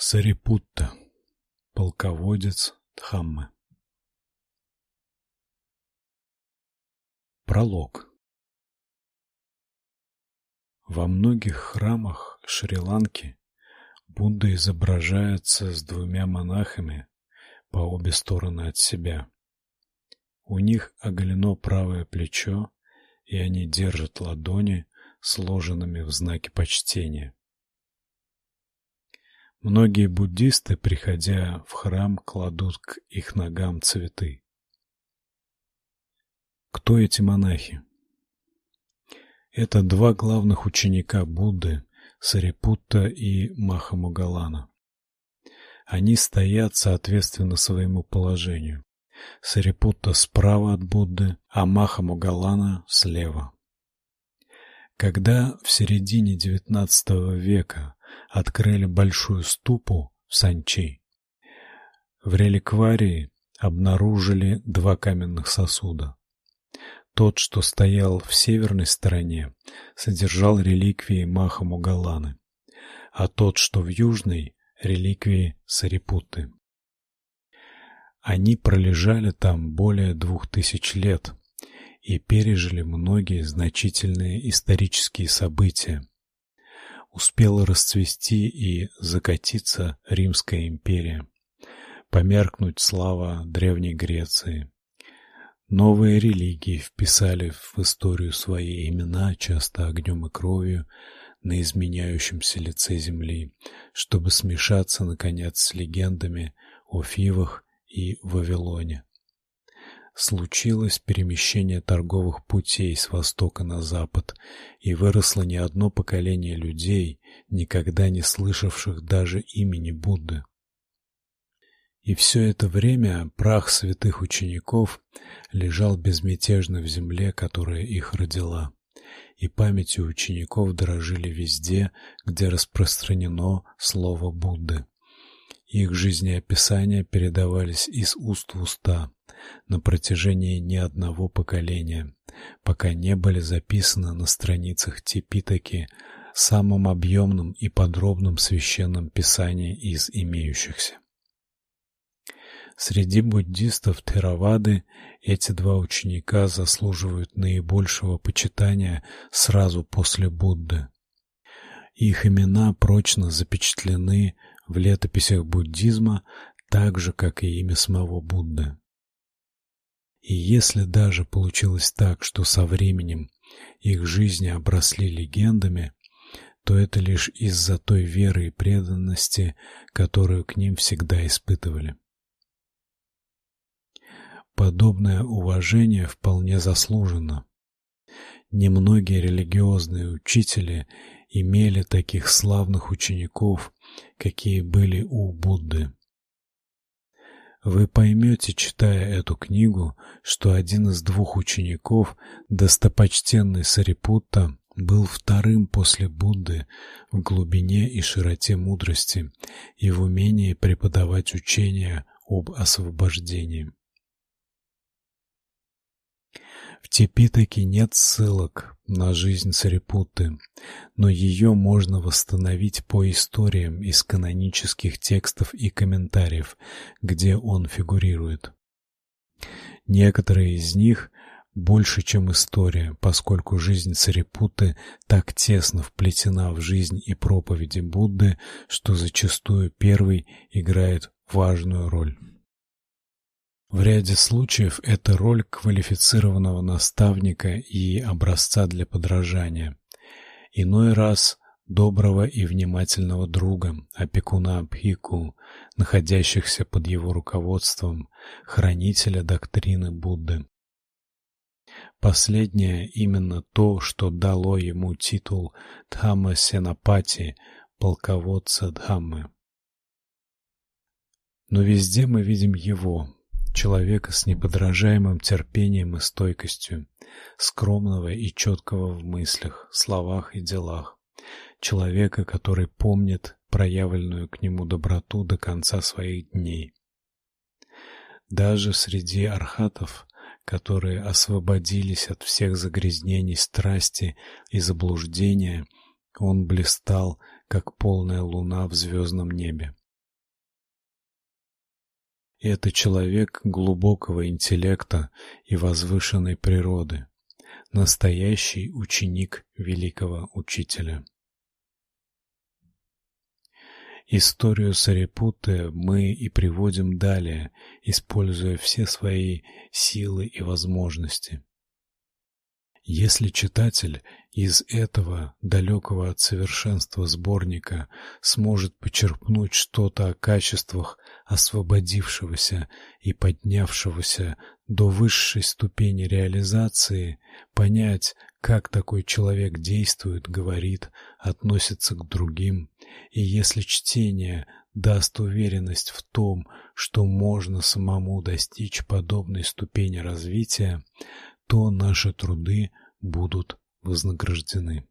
Сарипутта, полководец Дхаммы. Пролог. Во многих храмах Шри-Ланки Будда изображается с двумя монахами по обе стороны от себя. У них оголено правое плечо, и они держат ладони сложенными в знаке почтения. Многие буддисты, приходя в храм, кладут к их ногам цветы. Кто эти монахи? Это два главных ученика Будды, Сарипутта и Махамогалана. Они стоят соответственно своему положению. Сарипутта справа от Будды, а Махамогалана слева. Когда в середине XIX века открыли большую ступу в Санчи. В реликварии обнаружили два каменных сосуда. Тот, что стоял в северной стороне, содержал реликвии Махамугаланы, а тот, что в южной реликвии Сарипутты. Они пролежали там более двух тысяч лет и пережили многие значительные исторические события, успела расцвести и закатиться Римская империя, померкнуть слава древней Греции. Новые религии вписали в историю свои имена, часто огнем и кровью, на изменяющемся лице земли, чтобы смешаться наконец с легендами о Фивах и Вавилоне случилось перемещение торговых путей с востока на запад, и выросло не одно поколение людей, никогда не слышавших даже имени Будды. И все это время прах святых учеников лежал безмятежно в земле, которая их родила, и памятью учеников дорожили везде, где распространено слово Будды. Их жизнеописания передавались из уст в уста на протяжении не одного поколения, пока не были записаны на страницах Типитаки, самым объемным и подробным священном писании из имеющихся. Среди буддистов Theravada эти два ученика заслуживают наибольшего почитания сразу после Будды. Их имена прочно запечатлены в летописях буддизма, так же как и имя самого Будды. И если даже получилось так, что со временем их жизни обросли легендами, то это лишь из-за той веры и преданности, которую к ним всегда испытывали. Подобное уважение вполне заслуженно. Немногие религиозные учители имели таких славных учеников, какие были у Будды. Вы поймете, читая эту книгу, что один из двух учеников, достопочтенный Сарипутта, был вторым после Будды в глубине и широте мудрости и в умении преподавать учения об освобождении. В Типитаке нет ссылок на жизнь Сарипутты, но ее можно восстановить по историям из канонических текстов и комментариев, где он фигурирует. Некоторые из них больше, чем история, поскольку жизнь Сарипутты так тесно вплетена в жизнь и проповеди Будды, что зачастую первый играет важную роль. В ряде случаев это роль квалифицированного наставника и образца для подражания. Иной раз доброго и внимательного друга, опекуна Бхикку, находящихся под его руководством, хранителя доктрины Будды. Последнее именно то, что дало ему титул Дхамма Сенапати, полководца Дхаммы. Но везде мы видим его, человека с неподражаемым терпением и стойкостью, скромного и четкого в мыслях, словах и делах, человека, который помнит проявленную к нему доброту до конца своих дней. Даже среди архатов, которые освободились от всех загрязнений страсти и заблуждения, он блистал, как полная луна в звездном небе, Это человек глубокого интеллекта и возвышенной природы, настоящий ученик великого учителя. Историю Сарипутты мы и приводим далее, используя все свои силы и возможности. Если читатель из этого далекого от совершенства сборника сможет почерпнуть что-то о качествах освободившегося и поднявшегося до высшей ступени реализации, понять, как такой человек действует, говорит, относится к другим, и если чтение даст уверенность в том, что можно самому достичь подобной ступени развития, то наши труды будут вознаграждены.